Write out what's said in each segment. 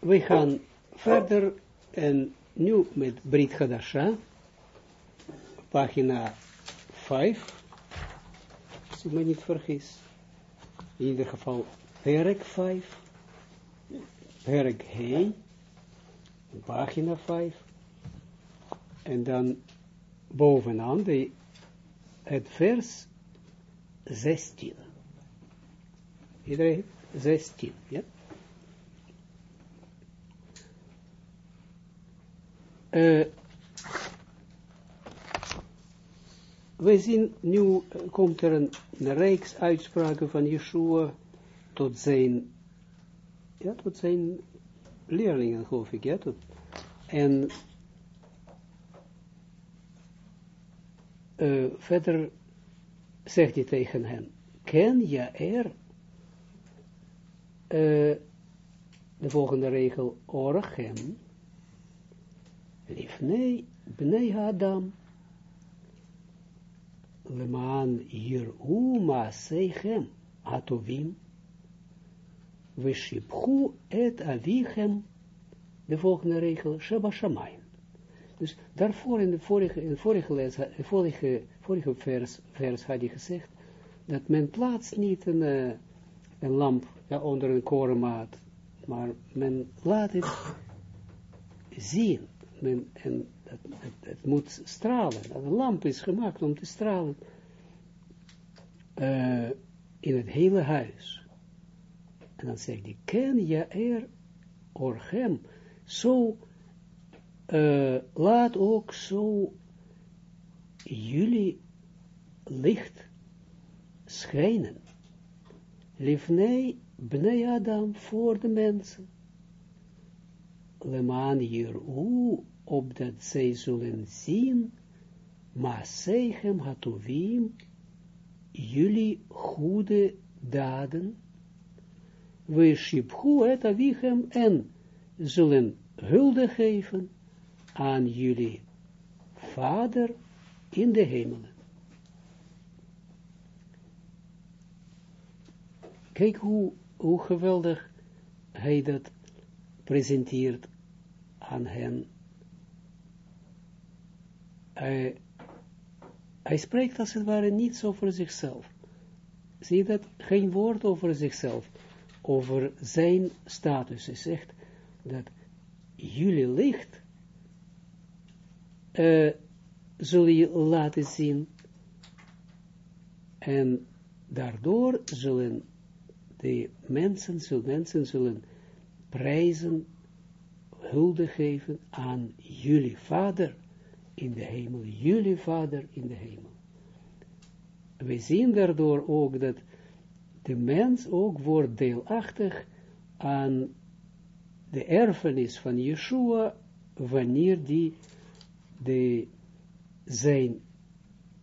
we gaan verder en nu met Brit Hadasha, pagina 5, als ik me niet vergis. In ieder geval, perk 5, perk He, pagina 5, en dan bovenaan de, het vers 16. Iedereen 16, ja? Uh, we zien nu, komt er een, reeks uitspraken van Yeshua tot zijn, ja, tot zijn leerlingen, geloof ik, ja, tot, en uh, verder zegt hij tegen hen, ken je er, de volgende regel, orchem, Lifnei bnei Adam. Lemaan yiru maasechem atovim. Veshipchu et avichem. De volgende regel, Sheba Shamayim. Dus daarvoor in de vorige, in de vorige, les, vorige, vorige vers, vers had hij gezegd, dat men plaatst niet een, uh, een lamp ja, onder een korenmaat, maar men laat het zien men, en het, het, moet stralen. Een lamp is gemaakt om te stralen uh, in het hele huis. En dan zegt hij, ken je er orchem, zo, uh, laat ook zo jullie licht schijnen. Lifnei bnei Adam voor de mensen. Leman hier opdat zij zullen zien, maar Seichem Hatovim, jullie goede daden, we shiphu et avichem en zullen hulde geven aan jullie vader in de hemelen. Kijk hoe, hoe geweldig hij dat presenteert aan hen hij, hij spreekt als het ware niets over zichzelf. Zie je dat? Geen woord over zichzelf, over zijn status. Hij zegt dat jullie licht uh, zul je laten zien en daardoor zullen de mensen, zullen, mensen zullen prijzen, hulde geven aan jullie vader in de hemel, jullie vader in de hemel. We zien daardoor ook dat de mens ook wordt deelachtig aan de erfenis van Yeshua, wanneer die de, zijn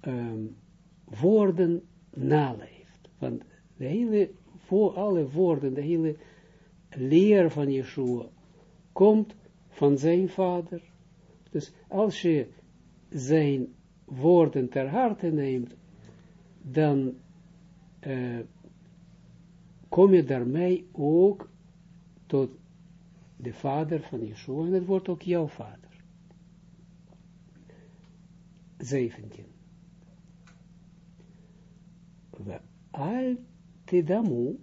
um, woorden naleeft. Want de hele, voor alle woorden, de hele leer van Yeshua komt van zijn vader. Dus als je zijn woorden ter harte neemt, dan uh, kom je daarmee ook tot de vader van Yeshua, en het wordt ook jouw vader. 17. We al tidamu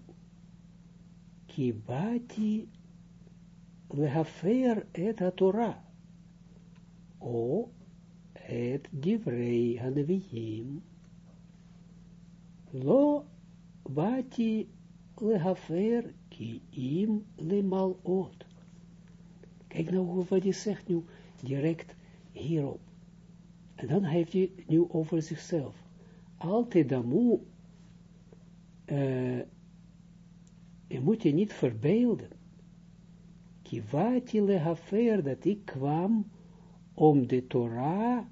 kibati lehafer et ha-Torah. O het divrei hanaviyim, lo bati lehafer ki im lemal ot. Kijk nou wat hij zegt nu direct hierop. En dan heeft hij nu over zichzelf. Altijd damu, je moet je niet verbeelden. Kivati lehafer, dat ik kwam om de Torah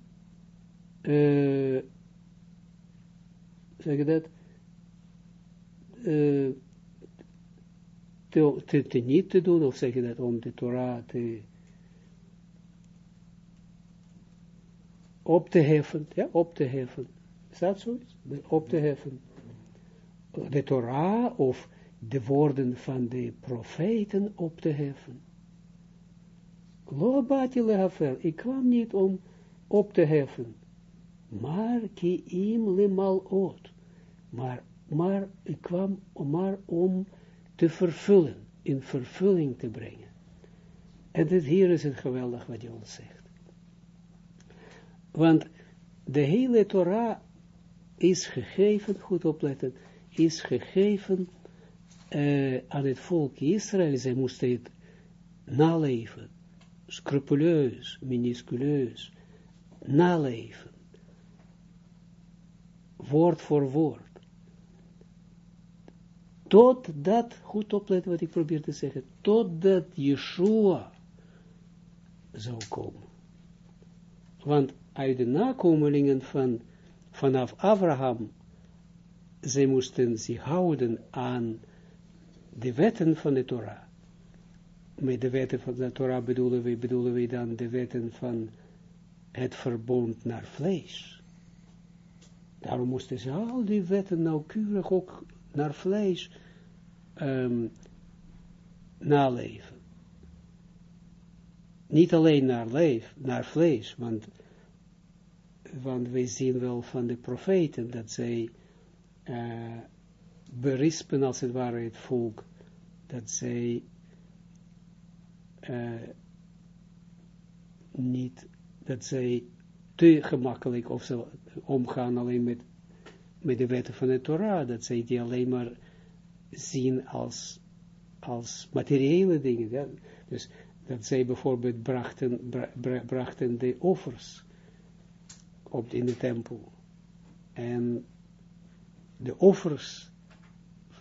uh, zeg je dat, uh, te, te, te, niet te doen, of zeg je dat, om de Torah te op te heffen, ja, op te heffen. Is dat zoiets? Op te heffen. De Torah of de woorden van de profeten op te heffen. Lo bati lehafel, ik kwam niet om op te heffen, maar ki im limal ot, maar, maar ik kwam maar om te vervullen, in vervulling te brengen. En dit hier is het geweldig wat je ons zegt. Want de hele Torah is gegeven, goed opletten, is gegeven uh, aan het volk Israël. Zij moesten het naleven, scrupuleus, minusculeus, naleven, woord voor woord. Totdat, goed opletten wat ik probeer te zeggen, totdat Yeshua zou komen. Want uit de nakomelingen van, vanaf Abraham, zij moesten zich houden aan de wetten van de Torah. Met de wetten van de Torah bedoelen we, bedoelen we dan de wetten van het verbond naar vlees. Daarom moesten ze al die wetten nauwkeurig ook naar vlees um, naleven. Niet alleen naar, leef, naar vlees, want, want wij zien wel van de profeten dat zij uh, berispen als het ware het volk, dat zij uh, niet, dat zij te gemakkelijk of ze omgaan alleen met, met de wetten van de Torah, dat zij die alleen maar zien als, als materiële dingen. Dus dat zij bijvoorbeeld brachten, bra, brachten de offers op, in de tempel. En de offers,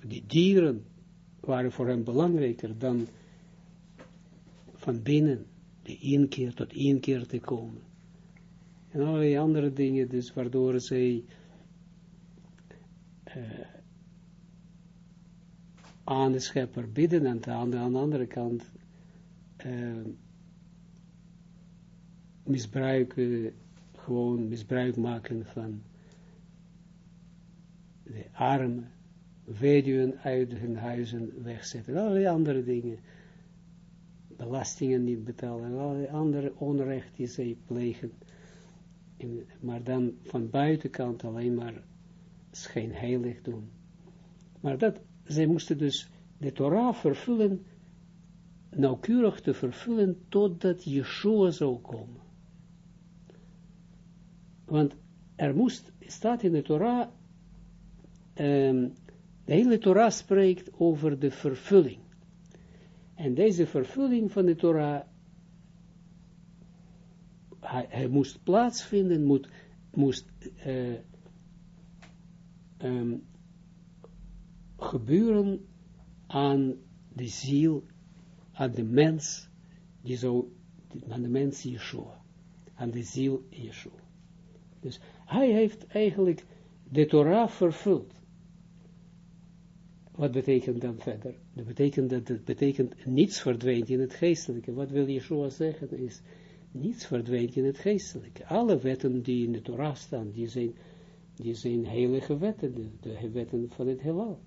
die dieren, waren voor hem belangrijker dan van binnen, de inkeer tot inkeer te komen. En allerlei andere dingen, dus waardoor zij uh, aan de schepper bidden en aan de, aan de andere kant uh, misbruiken, gewoon misbruik maken van de armen, weduwen uit hun huizen wegzetten, allerlei andere dingen, belastingen niet betalen, allerlei andere onrecht die zij plegen, maar dan van buitenkant alleen maar schijnheilig doen. Maar dat, zij moesten dus de Torah vervullen, nauwkeurig te vervullen, totdat Yeshua zou komen. Want er moest, staat in de Torah, um, de hele Torah spreekt over de vervulling. En deze vervulling van de Torah, hij, moest plaatsvinden, moet, moest uh, um, gebeuren aan de ziel, aan de mens, die zo, aan de mens Yeshua, aan de ziel Yeshua. Dus hij heeft eigenlijk de Torah vervuld. Wat betekent dan verder? Dat betekent dat het betekent niets verdwijnt in het geestelijke. Wat wil Yeshua zeggen is, niets verdwijnt in het geestelijke. Alle wetten die in de Torah staan, die zijn, die zijn heilige wetten, de, wetten van het heelal.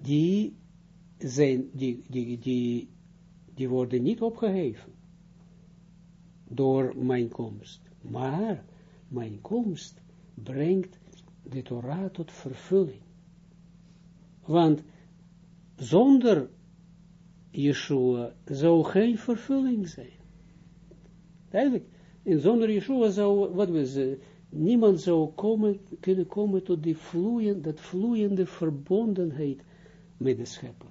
Die zijn, die, die, die, die worden niet opgeheven door mijn komst. Maar mijn komst brengt de Torah tot vervulling. Want zonder Yeshua zou geen vervulling zijn. Eigenlijk, en zonder Yeshua zou, wat we niemand zou komen, kunnen komen tot die vloeiende, dat vloeiende verbondenheid met de schepper.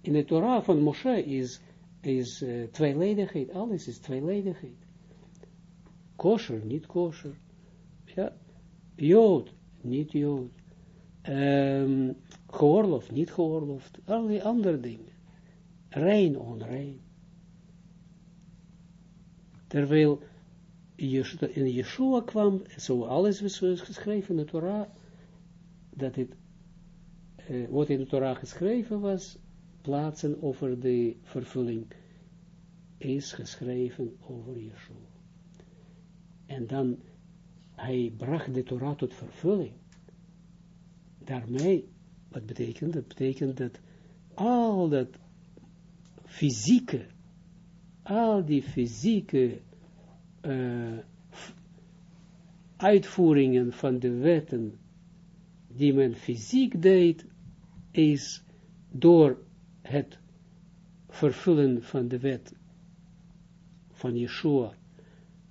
In de Torah van Moshe is, is uh, tweeledigheid, alles is tweeledigheid. Kosher, niet kosher. Ja, Jood, niet Jood. Um, geoorloofd, niet geoorloofd, allerlei andere dingen. Rein, onrein. Terwijl in Yeshua kwam, zo alles was geschreven in de Torah, dat het, uh, wat in de Torah geschreven was, plaatsen over de vervulling, is geschreven over Yeshua. En dan, hij bracht de Torah tot vervulling. Daarmee wat betekent? Dat betekent dat al dat fysieke al die fysieke uh, uitvoeringen van de wetten die men fysiek deed, is door het vervullen van de wet van Yeshua,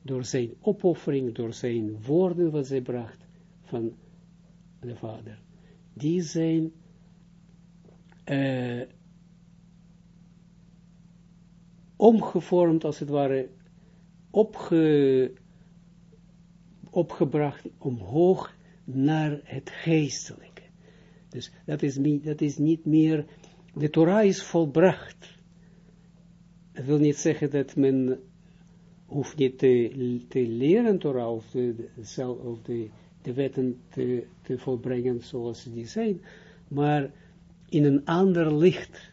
door zijn opoffering, door zijn woorden wat zij bracht van de Vader. Die zijn uh, omgevormd, als het ware, opge, opgebracht omhoog naar het geestelijke. Dus dat is, niet, dat is niet meer, de Torah is volbracht. Dat wil niet zeggen dat men hoeft niet te, te leren Torah of, de, of de, de wetten te, te volbrengen zoals die zijn, maar in een ander licht,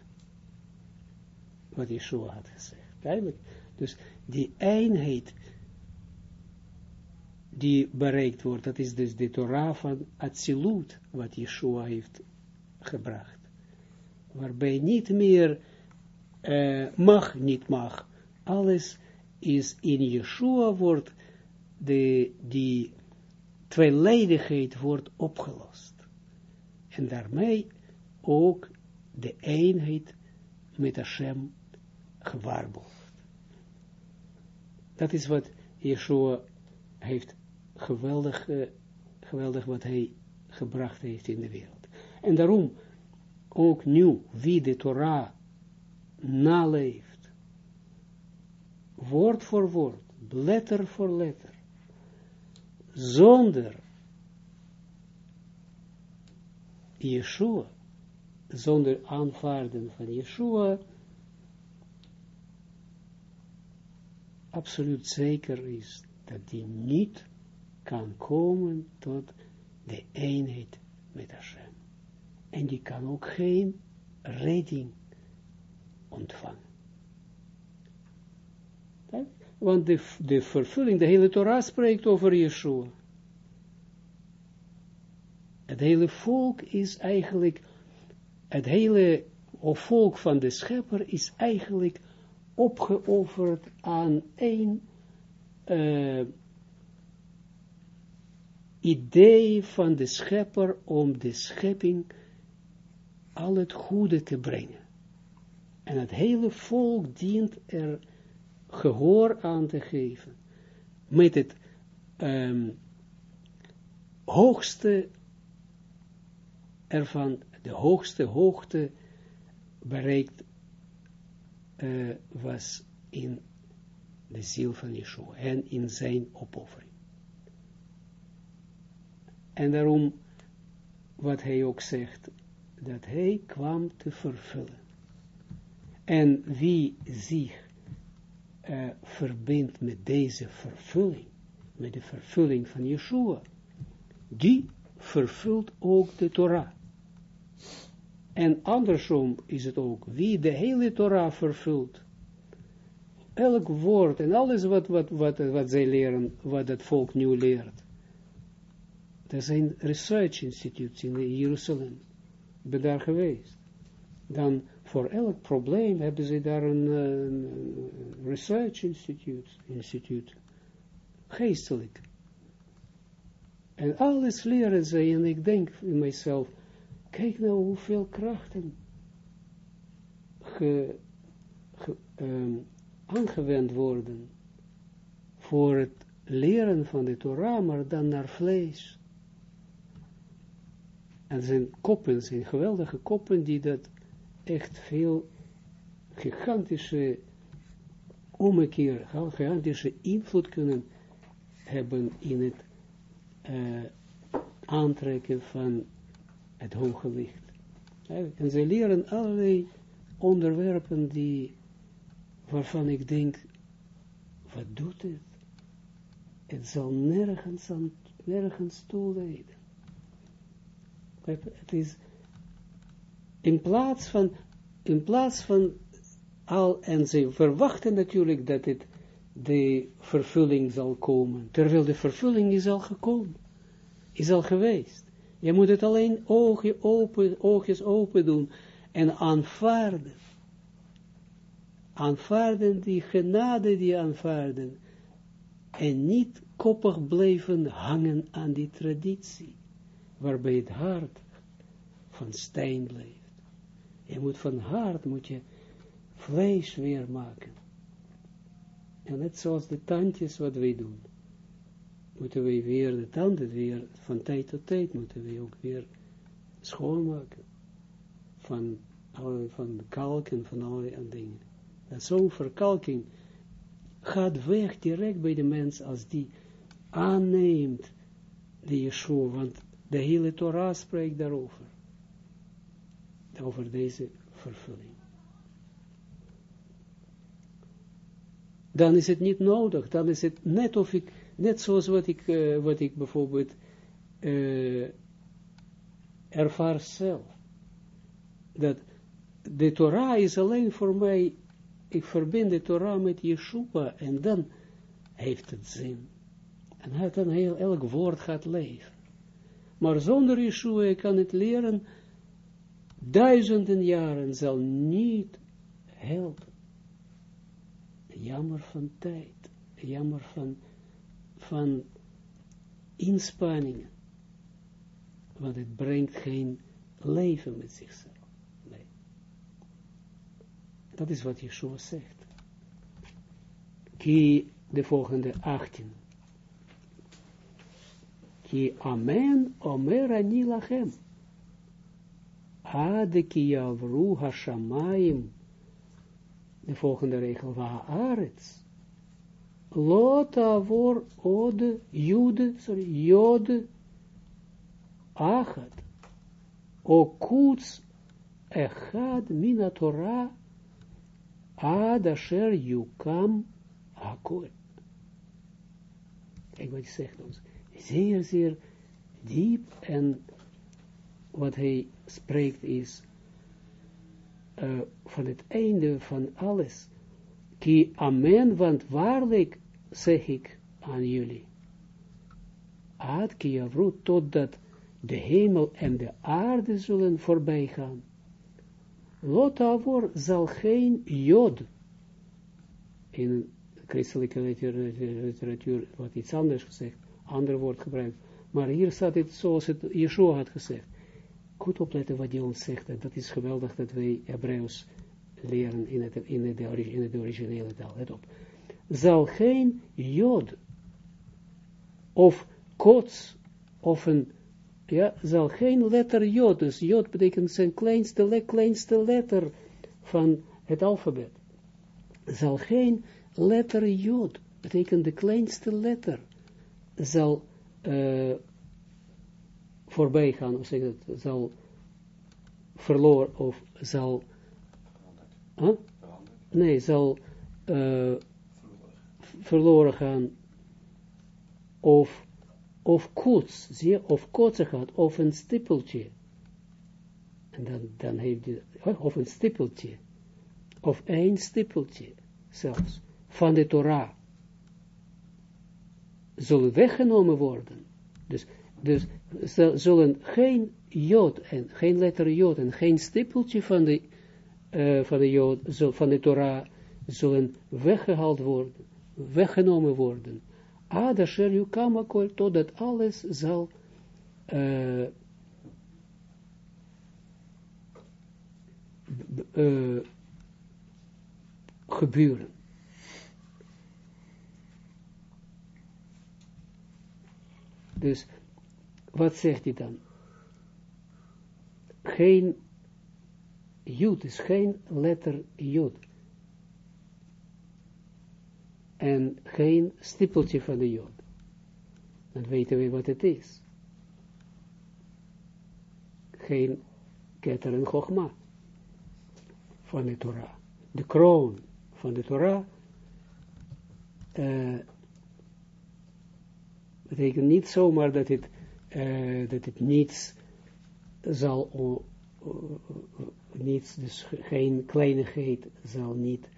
wat Yeshua had gezegd. Dus die eenheid die bereikt wordt, dat is dus de Torah van Atsilut, wat Yeshua heeft gebracht. Waarbij niet meer uh, mag, niet mag. Alles is in Yeshua wordt de, die tweeledigheid wordt opgelost. En daarmee ook de eenheid met Hashem gewaarborgd. Dat is wat Yeshua heeft geweldig, uh, geweldig wat hij gebracht heeft in de wereld. En daarom ook nu, wie de Torah naleeft, woord voor woord, letter voor letter, zonder Yeshua, zonder aanvaarden van Yeshua, absoluut zeker is dat die niet kan komen tot de eenheid met Hashem. En die kan ook geen redding ontvangen. Want de, de vervulling, de hele Torah spreekt over Yeshua. Het hele volk is eigenlijk, het hele volk van de schepper is eigenlijk opgeofferd aan één uh, idee van de schepper om de schepping al het goede te brengen. En het hele volk dient er gehoor aan te geven. Met het um, hoogste ervan, de hoogste hoogte bereikt uh, was in de ziel van Yeshua en in zijn opoffering. En daarom, wat hij ook zegt, dat hij kwam te vervullen. En wie zich uh, verbindt met deze vervulling, met de vervulling van Yeshua, die vervult ook de Torah. En andersom is het ook, wie de hele Torah vervult, elk woord en alles wat, wat, wat, wat zij leren, wat het volk nu leert. Er zijn research institutes in Jeruzalem. Ik ben daar geweest. Dan voor elk probleem hebben ze daar een, een research institute, instituut. Geestelijk. En alles leren ze en ik denk in mijzelf, Kijk nou hoeveel krachten ge, um, aangewend worden voor het leren van de Torah, maar dan naar vlees. En zijn koppen, zijn geweldige koppen die dat echt veel gigantische ommekeer, gigantische invloed kunnen hebben in het uh, aantrekken van het hoge licht. En zij leren allerlei onderwerpen die, waarvan ik denk, wat doet het? Het zal nergens, nergens toeleiden. Het is, in plaats van, in plaats van al, en ze verwachten natuurlijk dat het de vervulling zal komen, terwijl de vervulling is al gekomen, is al geweest. Je moet het alleen open, oogjes open doen en aanvaarden. aanvaarden die genade die aanvaarden, en niet koppig blijven hangen aan die traditie, waarbij het hart van steen blijft. Je moet van hart, moet je vlees weer maken. En net zoals de tandjes wat wij doen. Moeten wij weer de tanden weer, van tijd tot tijd moeten wij ook weer schoonmaken. Van, van kalk en van allerlei dingen. En zo'n verkalking gaat weg direct bij de mens als die aanneemt de Yeshua, want de hele Torah spreekt daarover. Over deze vervulling. Dan is het niet nodig, dan is het net of ik, net zoals wat ik, uh, wat ik bijvoorbeeld uh, ervaar zelf. Dat de Torah is alleen voor mij, ik verbind de Torah met Yeshua en dan heeft het zin. En dan heel, elk woord gaat leven. Maar zonder Yeshua kan het leren, duizenden jaren zal niet helpen. Jammer van tijd, jammer van, van inspanningen. Want het brengt geen leven met zichzelf. Nee. Dat is wat Yeshua zegt. Ki de volgende 18. Ki amen omer ani lachem. Ade ki yavru hashamayim. De volgende regel. Waaretz. Lota voor ode, jude, sorry, jode, achat. O kuts echad mina Torah. Yukam hakol. Kijk wat hij zegt ons zeer, zeer diep en wat hij spreekt is uh, van het einde van alles. Ki amen, want waarlijk zeg ik aan jullie. Ad ki tot totdat de hemel en de aarde zullen voorbij gaan. Lot avor zal geen jod in christelijke literatuur, wat iets anders gezegd, ander woord gebruikt. Maar hier staat het zoals het Yeshua had gezegd. Goed opletten wat hij ons zegt. En dat is geweldig dat wij Hebreeuws leren in het, in het, in originele taal. Let op. Zal geen jod of kots of een, ja, zal geen letter jod, dus jod betekent zijn kleinste, le, kleinste letter van het alfabet. Zal geen letter jod, betekent de kleinste letter zal uh, voorbij gaan, of zeg het, zal verloren, of zal, nee, zal uh, verloren gaan, of, of koets, zie of kotsen gaat, of een stippeltje, en dan, dan heeft je, of een stippeltje, of één stippeltje, zelfs, van de Torah, zullen weggenomen worden. Dus, dus zullen geen jood en geen letter jood en geen stippeltje van de, uh, van de jood, van de Torah zullen weggehaald worden, weggenomen worden. Adasher yukamakol, totdat alles zal uh, uh, gebeuren. Dus, wat zegt hij dan? Geen jood, is geen letter jood. En geen stippeltje van de jood. Dan weten we wat het is. Geen ketter en van de Torah. De kroon van de Torah uh, betekent niet zomaar dat het, uh, dat het niets zal, niets, dus geen kleinigheid zal niet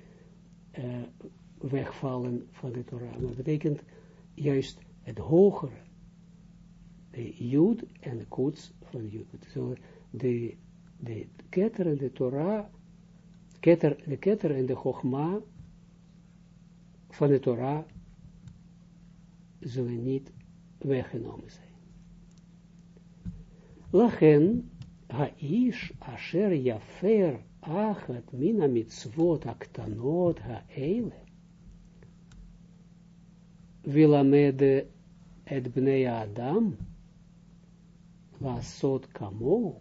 uh, wegvallen van de Torah. Maar dat betekent juist het hogere, de Jood en de koets van Jood. Zo, de, de ketter en de Torah de ketter en de chogma van de Torah zullen niet weggenomen zijn. Lachen, ha-ish asher jafer achat mina mitzvot aktanot ha-eile, vilamede et bnei Adam, לעשות כמוהו,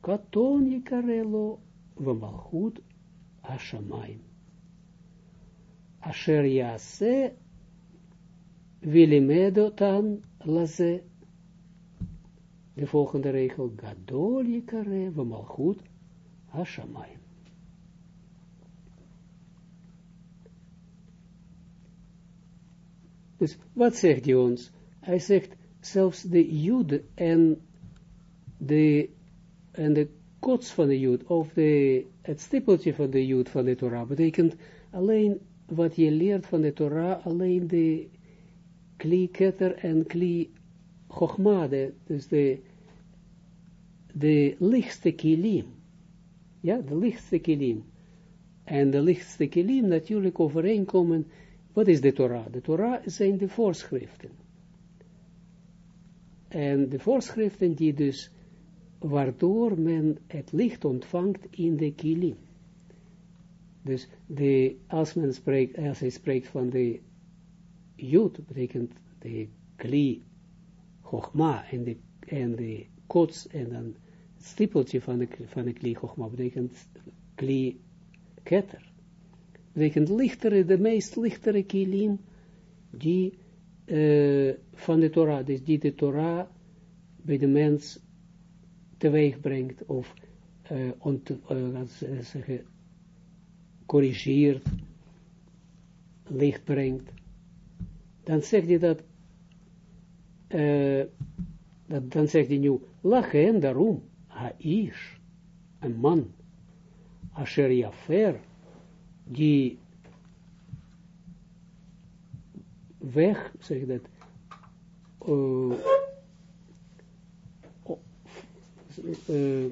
קטון יקרא לו ומלכות השמיים. אשר יעשה ולימד אותן לזה. De volgende regel, Gadol Yikare, Hashamayim. Dus wat zegt hij ons? Hij zegt, zelfs de Jood en de, en de kots van de Jood, of de, het stippeltje van de Jood van de Torah, betekent alleen wat je leert van de Torah, alleen de kli ketter en kli chogma, dus de, de lichtste kilim. Ja, de lichtste kilim. En de lichtste kilim natuurlijk overeenkomen, wat is de Torah? De Torah zijn de voorschriften. En de voorschriften die dus, waardoor men het licht ontvangt in de kilim. Dus de, als men spreekt, als hij spreekt van de Jud, betekent de kli, chogma, en de, en de kots, en dan het stippeltje van de, van de kli, chogma, betekent kli, ketter. Betekent lichtere, de meest lichtere kilim, die uh, van de Torah, dus die de Torah bij de mens teweeg brengt, of uh, ont, uh, zeggen, corrigeert, licht brengt, dan zegt hij dat, dat dan zegt hij nu, lachen daarom, ha-ish, een man, asher jafer, die weg, zeg dat, uh, uh,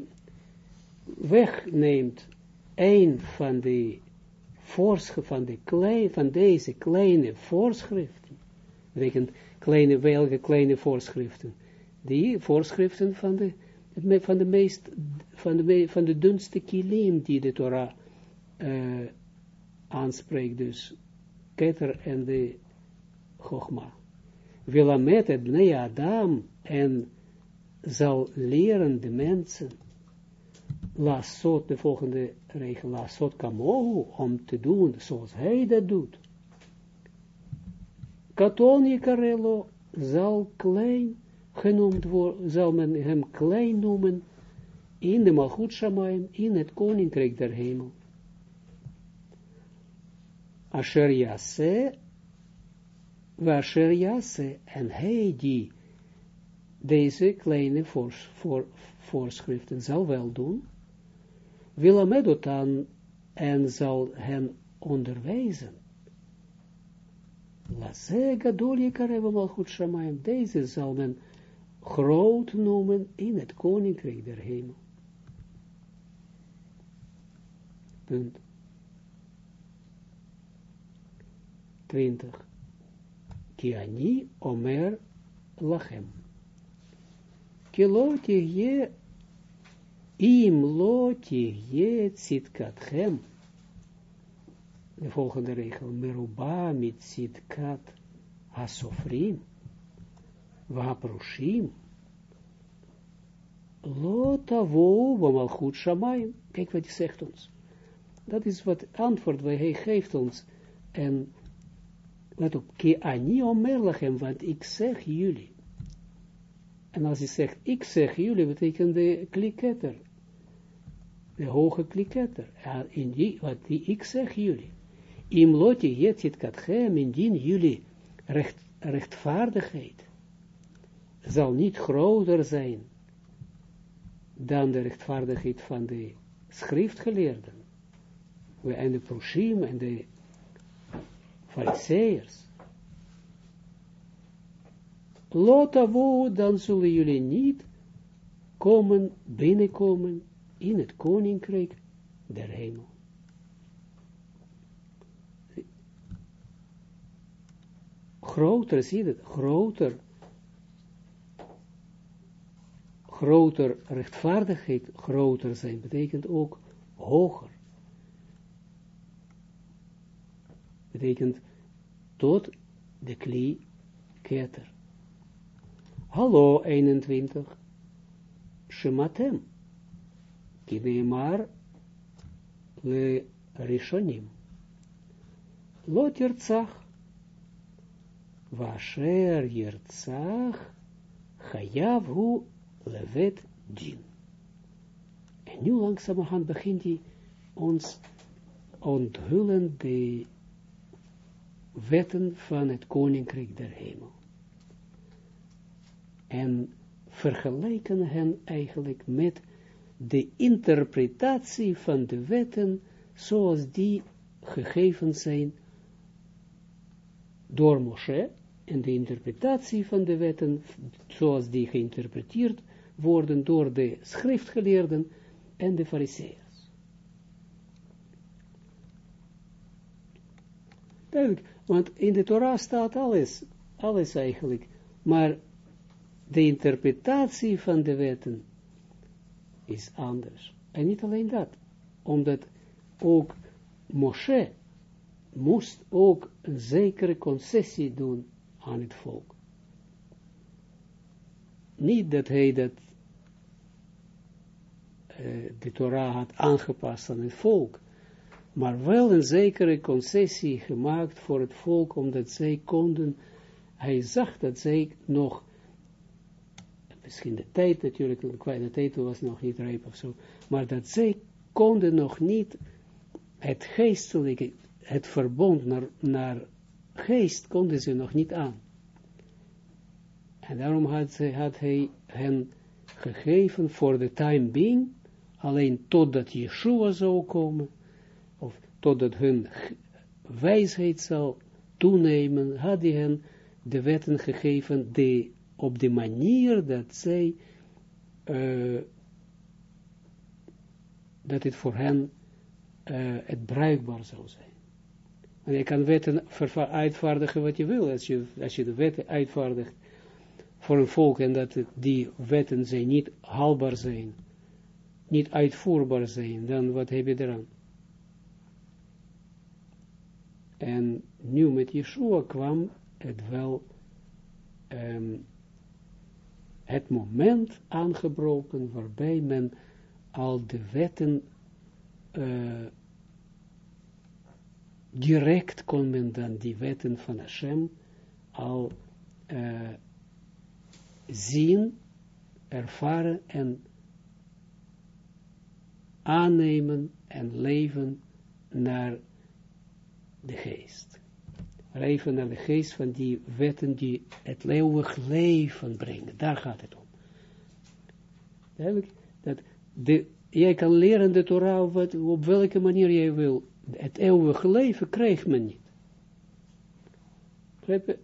wegneemt een van de van, de van deze kleine voorschriften, betekent kleine, welke kleine voorschriften, die voorschriften van de, van de meest, van de, van de dunste kilim die de Torah uh, aanspreekt, dus Keter en de Chogma. Wilamet bnei Adam en zal leren de mensen, lasot, de volgende regel, lasot kamohu, om te doen zoals hij dat doet. Katon Karelo zal klein genoemd worden, zal men hem klein noemen in de Malchut Shamayim, in het koninkrijk der hemel. Asher Yase Washer Jase, en hij die deze kleine voors, voor, voorschriften zal wel doen, wil medotan en zal hen onderwijzen. Laze gadol shamayim, deze zal men groot noemen in het koninkrijk der hemel. Punt. 20 ki ani omer lachem. Kilo je im lo je tsitkatchem. De volgende regel, meruba mit tzitkat hasofrim, vaprushim, lo tavo malchut shamayim. Kijk wat hij zegt ons. Dat is wat antwoord wat hij geeft ons. En let op, ki ani omer want ik zeg jullie. En als hij zegt, ik zeg jullie, betekent de kliketter. De hoge kliketter. In die, wat die, ik zeg jullie. Im loti jetzit katchem, indien jullie recht, rechtvaardigheid zal niet groter zijn dan de rechtvaardigheid van de schriftgeleerden. En de proshim en de fariseërs. Lotavo, dan zullen jullie niet komen, binnenkomen in het koninkrijk der hemel. Groter, zie je het, groter, groter rechtvaardigheid, groter zijn, betekent ook hoger. Betekent tot de klie keter. Hallo 21. Shematem. Kineemar le rishonim. Lo tirtzach. Vasher yirtzach. Chayav hu levet din. En nu langzamerhand begint hij ons onthullen de wetten van het koninkrijk der hemel. En vergelijken hen eigenlijk met de interpretatie van de wetten zoals die gegeven zijn door Moshe en de interpretatie van de wetten zoals die geïnterpreteerd worden door de schriftgeleerden en de fariseërs. Duidelijk, want in de Torah staat alles, alles eigenlijk, maar de interpretatie van de wetten is anders. En niet alleen dat, omdat ook Moshe moest ook een zekere concessie doen aan het volk. Niet dat hij dat uh, de Torah had aangepast aan het volk, maar wel een zekere concessie gemaakt voor het volk, omdat zij konden, hij zag dat zij nog misschien de tijd natuurlijk, de tijd was nog niet rijp of zo, maar dat zij konden nog niet het geestelijke, het verbond naar, naar geest, konden ze nog niet aan. En daarom had, hij hen gegeven voor de time being, alleen totdat Yeshua zou komen, of totdat hun wijsheid zal toenemen, had hij hen de wetten gegeven, die op de manier dat zij, uh, dat het voor hen uh, het bruikbaar zou zijn. En je kan wetten uitvaardigen wat je wil, als je, als je de wetten uitvaardigt voor een volk en dat die wetten zijn niet haalbaar zijn, niet uitvoerbaar zijn, dan wat heb je eraan? En nu met Yeshua kwam het wel um, het moment aangebroken waarbij men al de wetten uh, direct kon men dan die wetten van Hashem al uh, zien, ervaren en aannemen en leven naar de geest leven naar de geest van die wetten die het eeuwig leven brengen. Daar gaat het om. Dat de, jij kan leren de Torah wat, op welke manier jij wil. Het eeuwige leven krijgt men niet.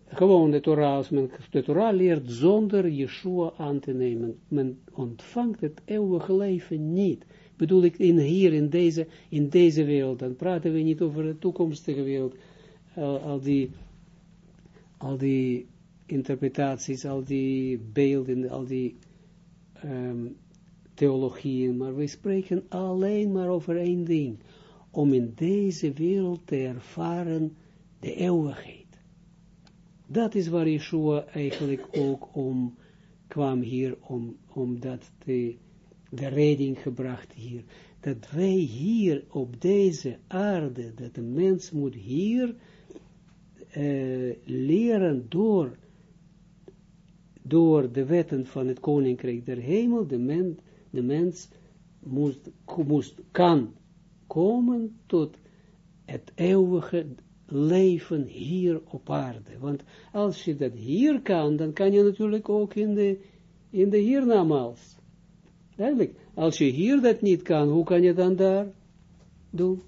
Gewoon de Torah, als men de Torah leert zonder Yeshua aan te nemen. Men ontvangt het eeuwige leven niet. Bedoel ik in hier, in deze, in deze wereld. Dan praten we niet over de toekomstige wereld al, die, al die interpretaties, al die beelden, al die um, theologieën, maar we spreken alleen maar over één ding, om in deze wereld te ervaren de eeuwigheid. Dat is waar Yeshua eigenlijk ook om kwam hier, om, om dat te, de redding gebracht hier. Dat wij hier op deze aarde, dat de mens moet hier uh, leren door, door de wetten van het koninkrijk der hemel, de, men, de mens moest, moest, kan komen tot het eeuwige leven hier op aarde. Want als je dat hier kan, dan kan je natuurlijk ook in de, in de hiernamaals. Duidelijk. Als je hier dat niet kan, hoe kan je dan daar doen?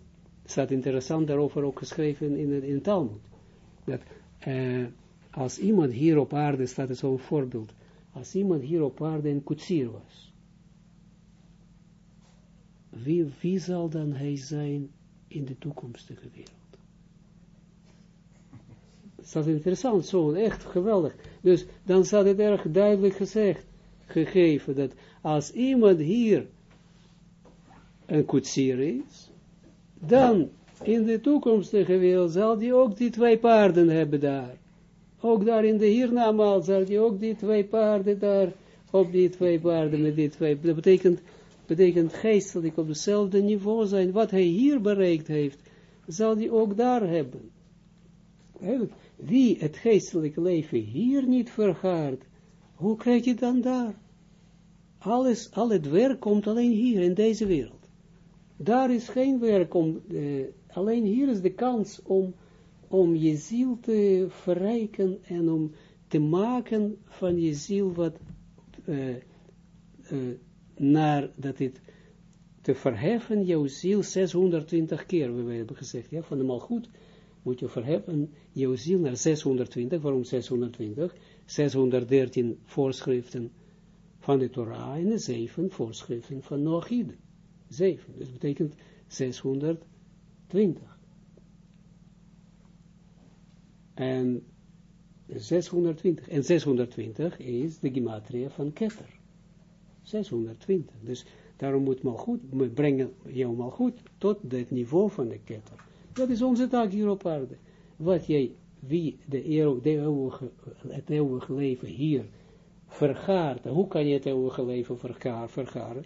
staat interessant daarover ook geschreven in het, in Talmud dat uh, als iemand hier op aarde, staat zo'n voorbeeld, als iemand hier op aarde een koetsier was, wie, wie zal dan hij zijn in de toekomstige wereld? Dat is interessant, zo, echt geweldig. Dus dan staat het erg duidelijk gezegd, gegeven, dat als iemand hier een koetsier is, dan in de toekomstige wereld zal die ook die twee paarden hebben daar. Ook daar in de hiernamaal zal die ook die twee paarden daar, op die twee paarden met die twee, dat betekent, betekent geestelijk op hetzelfde niveau zijn, wat hij hier bereikt heeft, zal die ook daar hebben. Wie het geestelijke leven hier niet vergaart, hoe krijg je dan daar? Alles, al het werk komt alleen hier, in deze wereld. Daar is geen werk om, uh, alleen hier is de kans om, om je ziel te verrijken en om te maken van je ziel wat, uh, uh, naar, dat het, te verheffen, jouw ziel 620 keer, we hebben gezegd, ja, van de malgoed, moet je verheffen jouw ziel naar 620, waarom 620? 613 voorschriften van de Torah en de 7 voorschriften van Noachide. 7, dus betekent 620. En 620, en 620 is de gematria van Keter. 620, dus daarom moet maar goed, brengen jou maar goed tot het niveau van de Keter. Dat is onze taak hier op aarde. Wat jij, wie de, eeuw, de eeuwige, het eeuwige leven hier vergaart. Hoe kan je het eeuwige leven vergaren?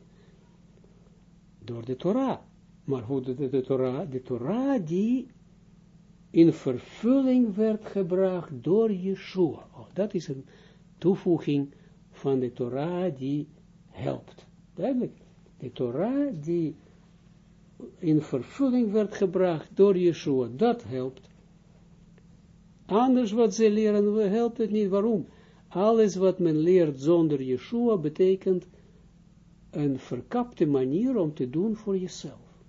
Door de Torah. Maar hoe de, de, Torah? De Torah die in vervulling werd gebracht door Yeshua. Oh, dat is een toevoeging van de Torah die helpt. Duidelijk. De Torah die in vervulling werd gebracht door Yeshua, dat helpt. Anders wat ze leren, helpt het niet. Waarom? Alles wat men leert zonder Yeshua betekent een verkapte manier om te doen voor jezelf.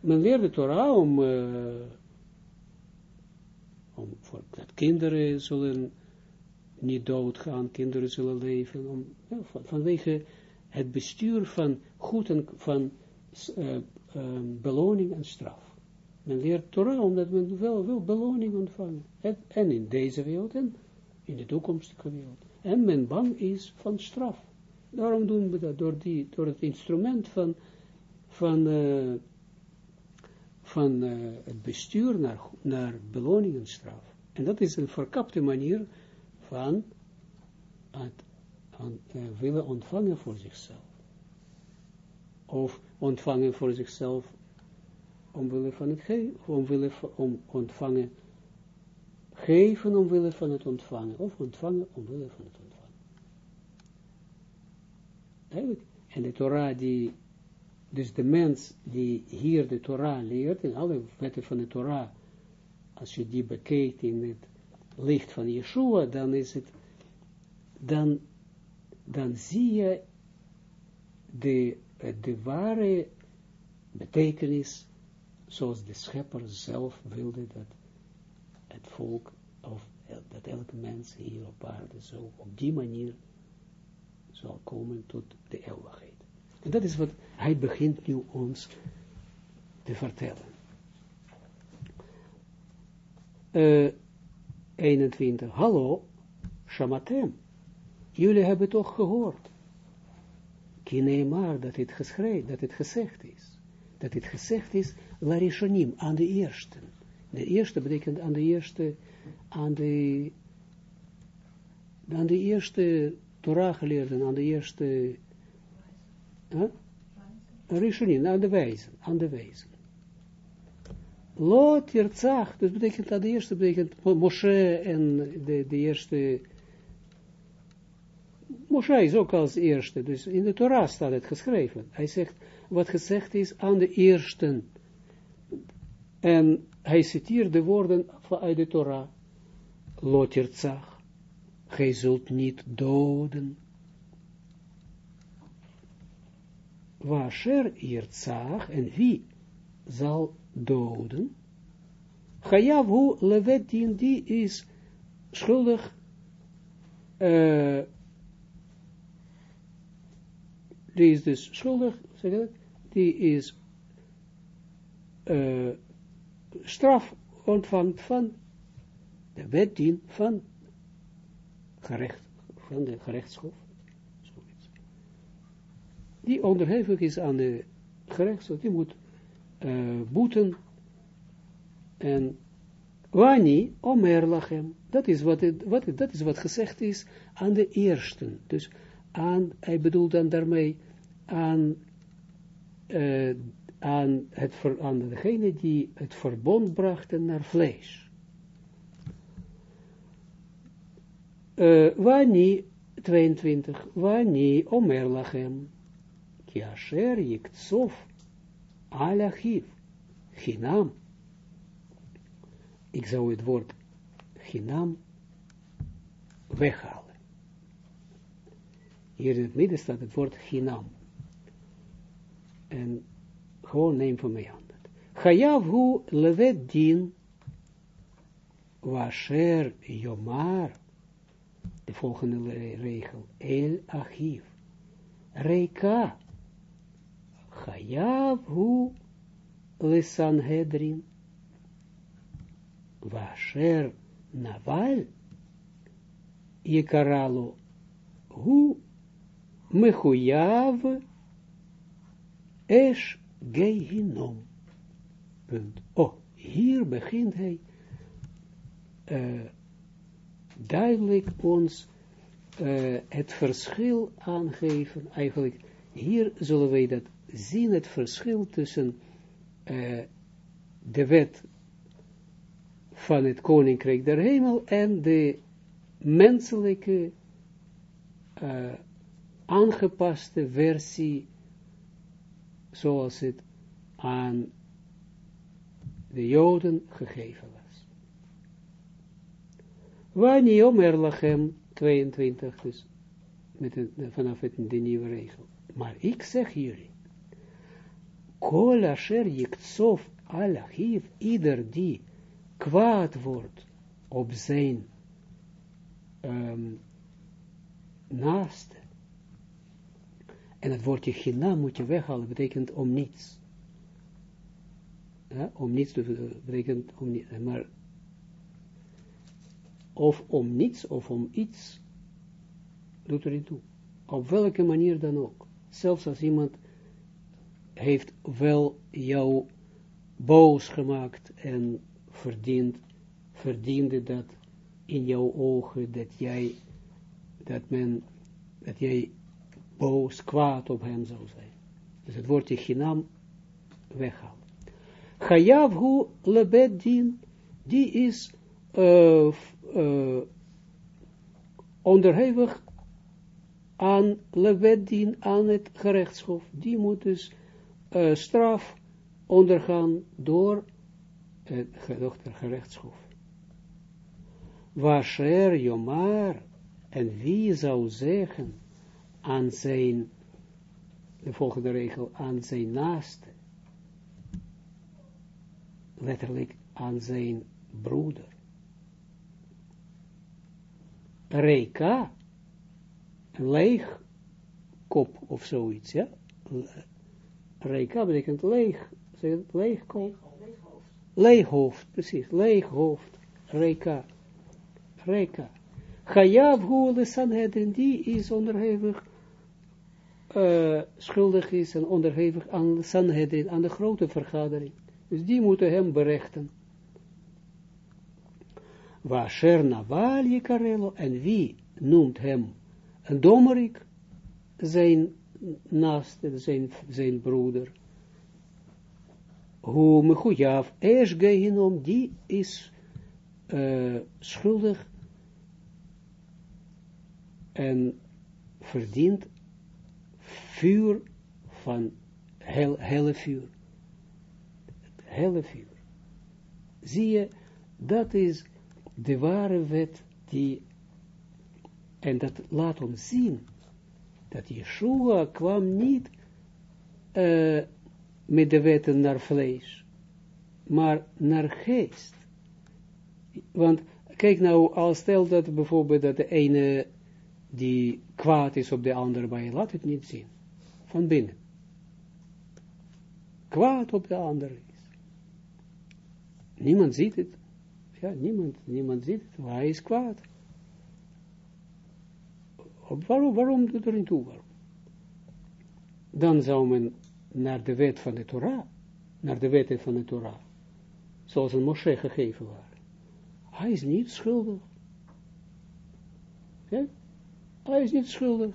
Men leert de Torah om, uh, om voor, dat kinderen zullen niet doodgaan, kinderen zullen leven, vanwege het bestuur van goed en van uh, uh, beloning en straf. Men leert Torah omdat men wel wil beloning ontvangen. En, in deze wereld en in de toekomstige wereld. En men bang is van straf. Daarom doen we dat door, die, door het instrument van, van, uh, van het bestuur naar, naar beloning en straf. En dat is een verkapte manier van het uh, willen ontvangen voor zichzelf. Of ontvangen voor zichzelf omwille van het geven, omwille van, om ontvangen, geven omwille van het ontvangen, of ontvangen omwille van het ontvangen. Eigenlijk, en de Torah die, dus de mens die hier de Torah leert, en alle wetten van de Torah, als je die bekijkt in het licht van Yeshua, dan is het, dan, dan zie je de, de ware betekenis zoals de schepper zelf wilde dat het volk, of dat elke mens hier op aarde zo op die manier zal komen tot de eeuwigheid. En dat is wat hij begint nu ons te vertellen. Eh, 21. Hallo, Shamatem. Jullie hebben toch gehoord. Kineemar dat het geschreven, dat het gezegd is. Dat het gezegd is Larishonim, aan de eerste. De eerste betekent aan de eerste, aan de, aan de eerste Torah geleerden, aan de eerste, huh? Rishonim, aan de wijzen, aan de wijzen. Lot Yerzach, dat betekent aan de eerste, betekent Moshe en de, de eerste, Moshe is ook als eerste, dus in de Torah staat het geschreven. Hij zegt, wat gezegd is aan de eersten. En hij citeert de woorden uit de Torah. Lotirtzach, gij zult niet doden. Washer Yertzach, en wie zal doden? Chayav hu levet die is schuldig, uh, die is dus schuldig, zeg dat? die is uh, straf ontvangt van de wetdien van gerecht, van de gerechtshof. Die onderhevig is aan de gerechtshof, die moet uh, boeten en Wani omer lachem. Dat is wat, het, wat, dat is wat gezegd is aan de eersten. Dus aan, hij bedoelt dan daarmee aan, uh, aan, het, aan degene die het verbond brachten naar vlees. Uh, Wani 22. Wani omer lachem. Ki asher alachiv. Chinam ik zou het woord ginam weghalen. Hier in het midden staat het woord ginam. En gewoon neem van mij aan. Chayav hu levet din washer yomar de volgende regel el achiv reika Chayav hu lesanhedrin Vasher Naval Yekaralo Hu Mechuyav Esh Gehinom. Punt. Oh, hier begint hij uh, duidelijk ons uh, het verschil aangeven. Eigenlijk, hier zullen wij dat zien, het verschil tussen uh, de wet van het koninkrijk der hemel en de menselijke uh, aangepaste versie zoals het aan de Joden gegeven was. Wanneer Omer lachem 22, dus met vanaf het, de nieuwe regel. Maar ik zeg jullie, Kol asher yiktsof alachiv, ieder die kwaad wordt op zijn um, naaste. En het woordje gina moet je weghalen, betekent om niets. Om niets betekent om niets, maar of om niets of om iets, doet er niet toe. Op welke manier dan ook. Zelfs als iemand heeft wel jou boos gemaakt en verdient, verdiende dat in jouw ogen, dat jij, dat men, dat jij boos, kwaad op hem zou zijn. Dus het woordje ginam weghalen. Chayav hu lebed die is uh, uh, onderhevig aan lebed aan het gerechtshof. Die moet dus uh, straf ondergaan door het dochter gerechtshof. Washer Jomar, en wie zou zeggen aan zijn, de volgende regel, aan zijn naaste, letterlijk aan zijn broeder. Reika, leeg kop of zoiets, ja? Reika betekent leeg, leeg kop Leeghoofd, precies, leeghoofd. Reka. Reka. Chayav hu Sanhedrin, die is onderhevig, uh, schuldig is en onderhevig aan Sanhedrin, aan de grote vergadering. Dus die moeten hem berechten. Washer Naval Yekarelo, en wie noemt hem een domerik, zijn naaste, zijn, zijn broeder hoe mechujav esh gehinom, die is uh, schuldig en verdient vuur van hel, helle vuur. Helle vuur. Zie je, dat is de ware wet die, en dat laat ons zien, dat Yeshua kwam niet uh, met de wetten naar vlees, maar naar geest. Want kijk nou, als stel dat bijvoorbeeld dat de ene die kwaad is op de andere, maar je laat het niet zien, van binnen. kwaad op de ander is. Niemand ziet het. Ja, niemand, niemand ziet het, hij is kwaad. Waarom, waarom doet er niet toe? Dan zou men naar de wet van de Torah, naar de wetten van de Torah, zoals een Moshe gegeven waren. Hij is niet schuldig. Hij is niet schuldig.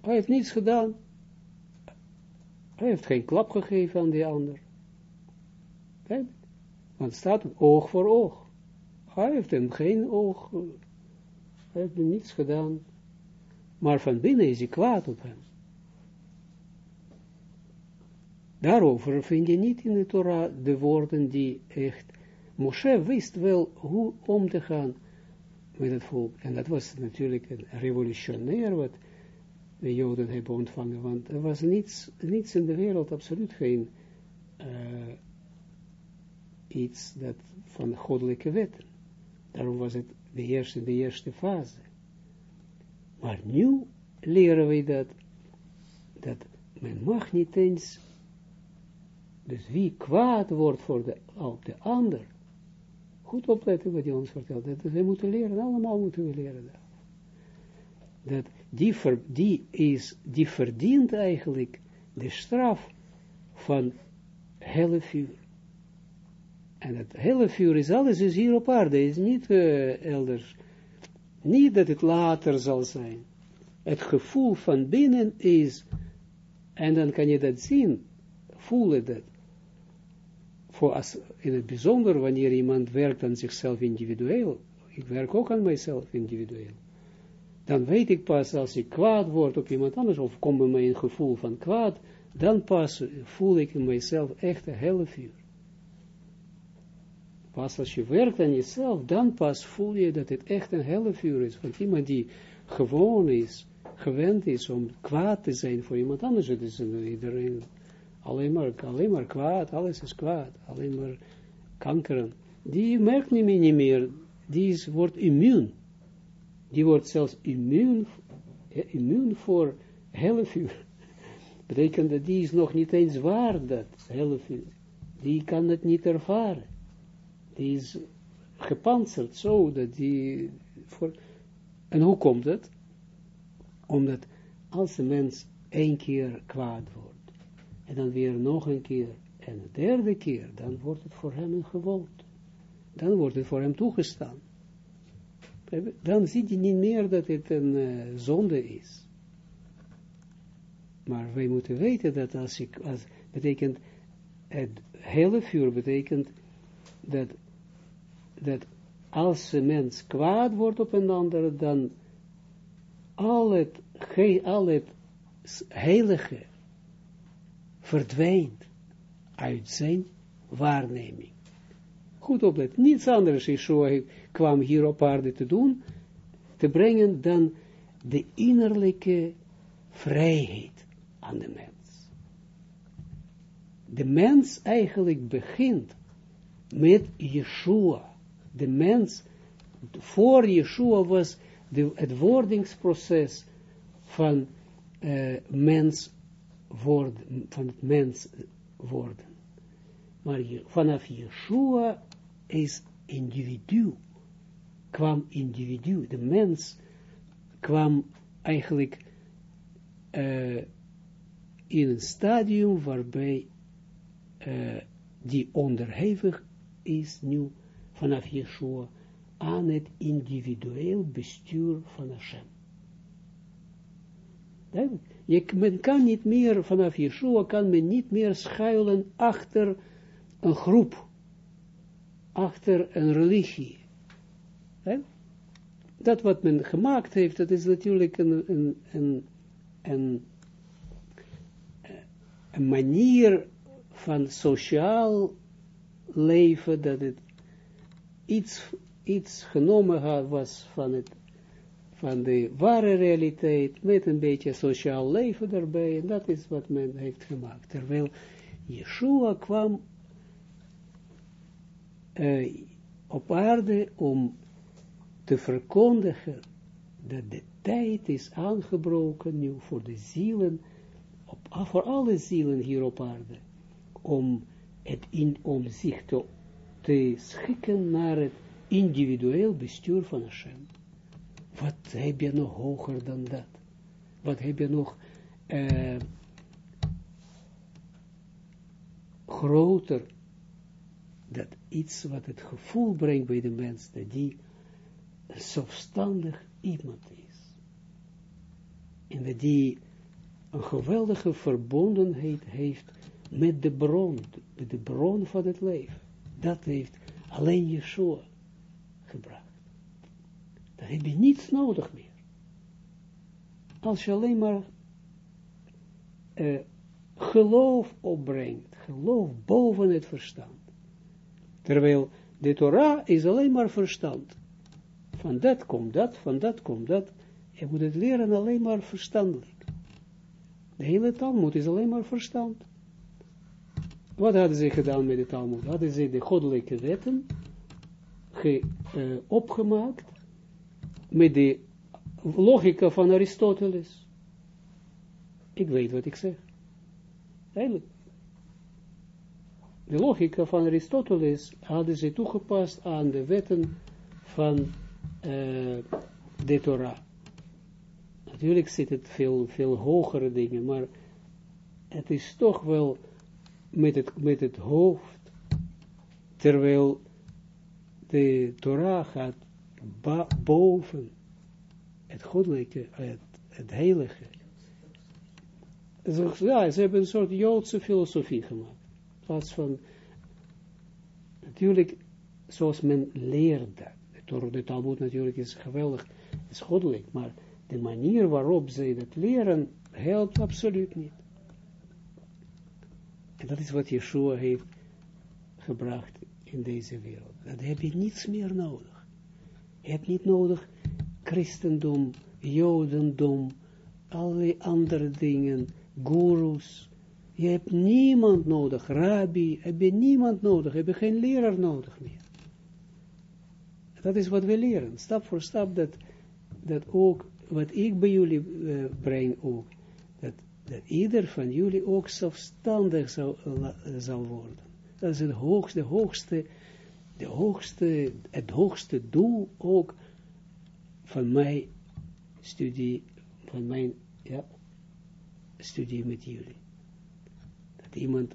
Hij heeft niets gedaan. Hij heeft geen klap gegeven aan die ander. Want het staat oog voor oog. Hij heeft hem geen oog, hij heeft hem niets gedaan. Maar van binnen is hij kwaad op hem. Daarover vind je niet in de Torah de woorden die echt... Moshe wist wel hoe om te gaan met het volk. En dat was natuurlijk een revolutionair wat de Joden hebben ontvangen. Want er was niets, niets in de wereld, absoluut geen uh, iets dat van goddelijke wetten. Daarom was het de eerste, de eerste fase. Maar nu leren we dat, dat men mag niet eens, dus wie kwaad wordt voor de, op de ander, goed opletten wat hij ons vertelt, dat we moeten leren, allemaal moeten we leren dat. Dat die, ver, die, is, die verdient eigenlijk de straf van helle vuur. En het hele vuur is alles is hier op aarde, is niet uh, elders. Niet dat het later zal zijn. Het gevoel van binnen is, en dan kan je dat zien, voelen dat. Voor als, in het bijzonder wanneer iemand werkt aan zichzelf individueel, ik werk ook aan mijzelf individueel, dan weet ik pas als ik kwaad word op iemand anders, of komt bij mij een gevoel van kwaad, dan pas voel ik in mijzelf echt een hele vuur. Pas als je werkt aan jezelf, dan pas voel je dat het echt een helle vuur is. Want iemand die gewoon is, gewend is om kwaad te zijn voor iemand anders, het is iedereen alleen maar, alleen maar kwaad, alles is kwaad, alleen maar kankeren. Die merkt niet meer, niet meer die wordt immuun. Die wordt zelfs immuun, immuun voor helle vuur. Betekent dat die is nog niet eens waar, dat helle vuur. Die kan het niet ervaren die is gepantserd zo, dat die, voor, en hoe komt het? Omdat als een mens één keer kwaad wordt, en dan weer nog een keer, en de derde keer, dan wordt het voor hem een geweld. Dan wordt het voor hem toegestaan. Dan ziet hij niet meer dat het een uh, zonde is. Maar wij moeten weten dat als ik, als, betekent, het hele vuur betekent dat, dat als een mens kwaad wordt op een ander, dan al het, al het heilige verdwijnt uit zijn waarneming. Goed opletten, niets anders is zo kwam hier op aarde te doen, te brengen dan de innerlijke vrijheid aan de mens. De mens eigenlijk begint met Yeshua. De mens, voor Yeshua was de, het wordingsproces van uh, mens worden, van het mens worden. Maar vanaf Yeshua is individu, kwam individu, de mens kwam eigenlijk uh, in een stadium waarbij uh, die onderhevig is nu vanaf Yeshua aan het individueel bestuur van Hashem. Je, men kan niet meer, vanaf Yeshua kan men niet meer schuilen achter een groep, achter een religie. Dat wat men gemaakt heeft, dat is natuurlijk een, een, een, een, een manier van sociaal leven, dat het iets, iets genomen was van, het, van de ware realiteit, met een beetje sociaal leven erbij, en dat is wat men heeft gemaakt. Terwijl Yeshua kwam uh, op aarde om te verkondigen dat de tijd is aangebroken nu voor de zielen, op, voor alle zielen hier op aarde om, het in, om zich te, te schikken naar het individueel bestuur van Hashem. Wat heb je nog hoger dan dat? Wat heb je nog uh, groter, dat iets wat het gevoel brengt bij de mens, dat die een zelfstandig iemand is. En dat die een geweldige verbondenheid heeft met de bron, met de bron van het leven. Dat heeft alleen Yeshua gebracht. Dan heb je niets nodig meer. Als je alleen maar uh, geloof opbrengt, geloof boven het verstand. Terwijl de Torah is alleen maar verstand. Van dat komt dat, van dat komt dat. Je moet het leren alleen maar verstandelijk. De hele Talmud is alleen maar verstand. Wat hadden ze gedaan met de Talmud? Hadden ze de goddelijke wetten ge, uh, opgemaakt met de logica van Aristoteles. Ik weet wat ik zeg. Eigenlijk. De logica van Aristoteles hadden ze toegepast aan de wetten van uh, de Torah. Natuurlijk zit het veel, veel hogere dingen, maar het is toch wel met het, met het hoofd, terwijl de Torah gaat boven het goddelijke, het, het heilige. Ja, ze hebben een soort Joodse filosofie gemaakt. In plaats van, natuurlijk, zoals men leert dat. De Talmud natuurlijk is geweldig, is goddelijk, maar de manier waarop ze dat leren, helpt absoluut niet. Dat is wat Yeshua heeft gebracht in deze wereld. Dat heb je niets meer nodig. Je hebt niet nodig christendom, jodendom, allerlei andere dingen, gurus. Je hebt niemand nodig, rabbi, heb je niemand nodig, heb je geen leraar nodig meer. Dat is wat we leren, stap voor stap, dat, dat ook, wat ik bij jullie uh, breng ook, dat, ieder van jullie ook zelfstandig zal, uh, zal worden. Dat is het hoogste, hoogste, de hoogste, het hoogste doel ook van mijn studie, van mijn ja, studie met jullie. Dat iemand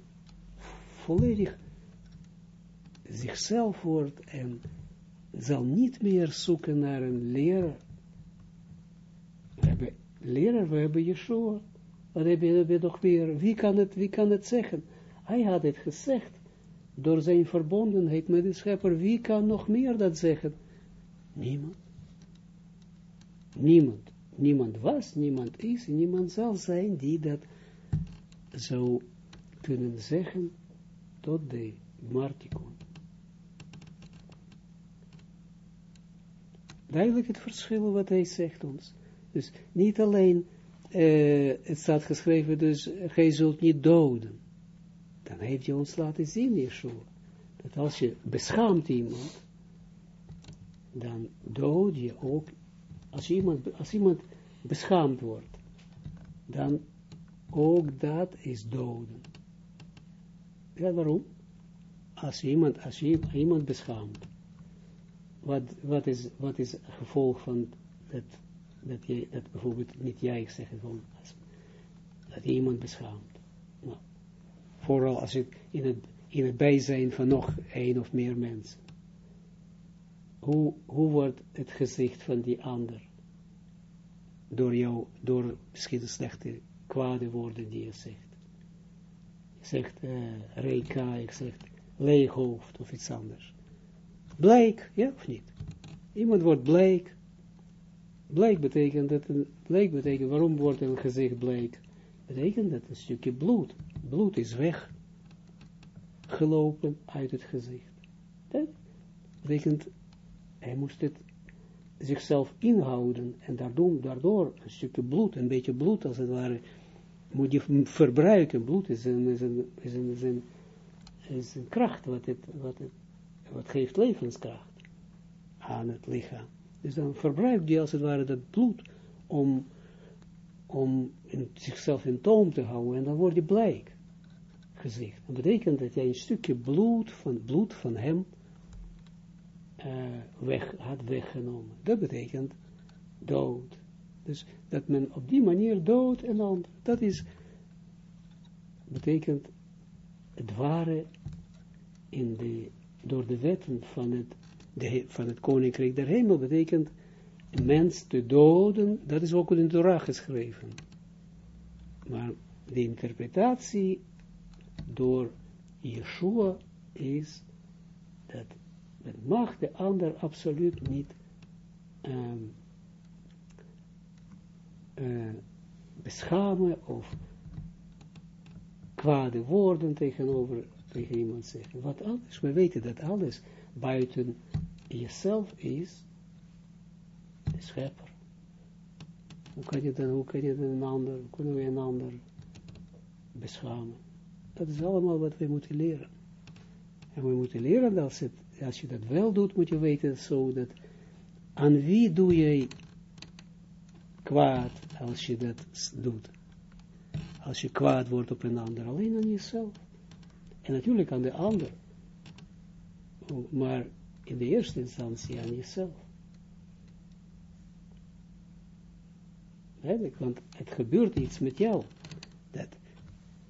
volledig zichzelf wordt en zal niet meer zoeken naar een leraar. We hebben leraar, we hebben Yeshua. Wat heb je nog meer? Wie kan, het, wie kan het zeggen? Hij had het gezegd door zijn verbondenheid met de schepper. Wie kan nog meer dat zeggen? Niemand. Niemand. Niemand was, niemand is, niemand zal zijn die dat zou kunnen zeggen tot de Martikon. Duidelijk het verschil wat hij zegt ons. Dus niet alleen, uh, het staat geschreven, dus gij zult niet doden. Dan heeft hij ons laten zien, Yeshua, dat als je beschaamt iemand, dan dood je ook als iemand, als iemand beschaamd wordt, dan ook dat is doden. Ja, waarom? Als iemand, als iemand beschaamt, wat, wat, is, wat is het gevolg van dat, dat, je, dat bijvoorbeeld niet jij zegt, gewoon, dat je iemand beschaamt. Nou, vooral als het in het, in het bijzijn van nog één of meer mensen hoe, hoe wordt het gezicht van die ander door jou, door misschien slechte, kwade woorden die je zegt. Je zegt uh, reka, je zegt leeghoofd of iets anders. Bleek, ja of niet? Iemand wordt bleek. Bleek betekent dat een, bleek betekent, waarom wordt een gezicht bleek? Betekent dat een stukje bloed. Bloed is weggelopen uit het gezicht. Dat betekent hij moest het zichzelf inhouden en daardoor, daardoor een stukje bloed, een beetje bloed als het ware, moet je verbruiken. Bloed is een, is een, is een, is een, is een kracht, wat, het, wat, het, wat geeft levenskracht aan het lichaam. Dus dan verbruikt je als het ware dat bloed om, om in, zichzelf in toom te houden en dan word je bleek. gezicht. Dat betekent dat jij een stukje bloed van, bloed van hem uh, weg, had weggenomen. Dat betekent dood. Dus dat men op die manier dood en ander. Dat is, betekent het ware in de, door de wetten van het, van het koninkrijk der hemel betekent mens te doden, dat is ook in de Torah geschreven. Maar de interpretatie door Yeshua is dat men mag de ander absoluut niet um, uh, beschamen of kwade woorden tegenover tegen iemand zeggen. Wat anders, we weten dat alles buiten jezelf is de schepper. Hoe kan je dan, hoe kan je dan een ander, hoe kunnen we een ander beschamen? Dat is allemaal wat we moeten leren. En we moeten leren dat als, het, als je dat wel doet, moet je weten zo dat aan wie doe je kwaad als je dat doet? Als je kwaad wordt op een ander, alleen aan jezelf. En natuurlijk aan de ander. Maar in de eerste instantie aan jezelf. Want het gebeurt iets met jou. Dat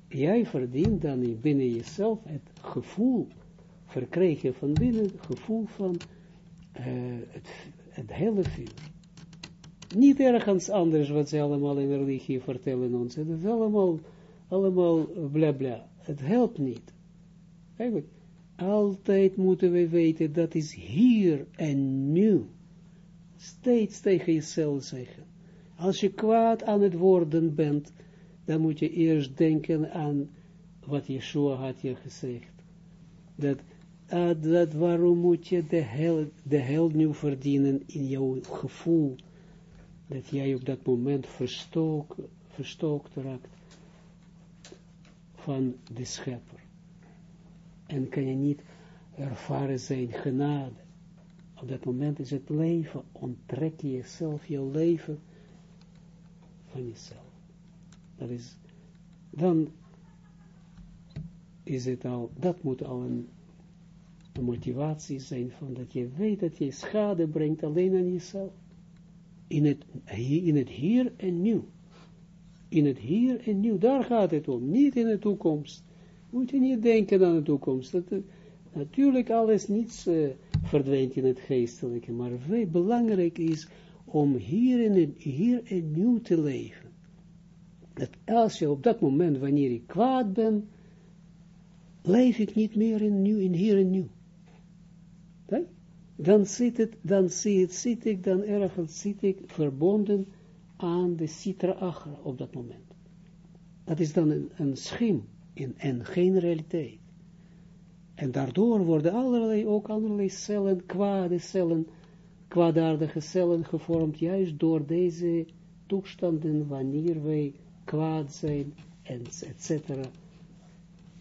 jij verdient dan binnen jezelf het gevoel, verkrijgen van binnen het gevoel van uh, het, hele vuur. Niet ergens anders wat ze allemaal in religie vertellen ons. Het is allemaal, allemaal bla bla. Het helpt niet. Eigenlijk, altijd moeten we weten, dat is hier en nu. Steeds tegen jezelf zeggen. Als je kwaad aan het worden bent, dan moet je eerst denken aan wat Yeshua had je gezegd. Dat, uh, dat waarom moet je de hel, de hel nu verdienen in jouw gevoel, dat jij op dat moment verstook, verstookt raakt van de schepper. En kan je niet ervaren zijn genade. Op dat moment is het leven, onttrek je jezelf, jouw leven, van jezelf. Dat is, dan is het al, dat moet al een, een motivatie zijn van dat je weet dat je schade brengt alleen aan jezelf. In het, in het hier en nu. In het hier en nu, daar gaat het om, niet in de toekomst. Moet je niet denken aan de toekomst. Dat, uh, natuurlijk alles niets uh, verdwijnt in het geestelijke, maar veel belangrijk is om hier en, hier en nu te leven. Dat als je op dat moment, wanneer ik kwaad ben, leef ik niet meer in, nu, in hier en nu. Dan zit het, dan zie het, zit ik, dan ergens zit ik verbonden aan de citra agra op dat moment. Dat is dan een, een schim in, en geen realiteit. En daardoor worden allerlei, ook allerlei cellen, kwade cellen, kwaadaardige cellen gevormd, juist door deze toestanden, wanneer wij kwaad zijn, en.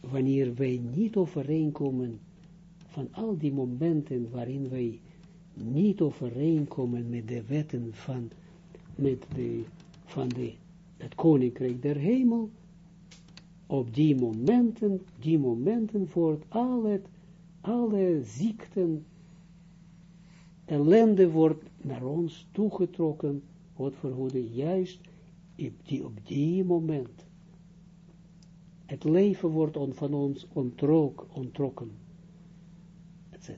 Wanneer wij niet overeenkomen van al die momenten waarin wij niet overeenkomen met de wetten van, met de, van de, het koninkrijk der hemel, op die momenten, die momenten wordt al het, alle ziekten, ellende wordt naar ons toegetrokken, wordt verhoede juist op die, op die moment. Het leven wordt van ons ontrok, ontrokken, etc.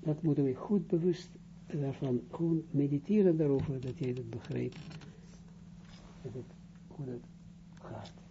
Dat moeten we goed bewust daarvan, gewoon mediteren daarover, dat jij het begrijpt, hoe dat gaat.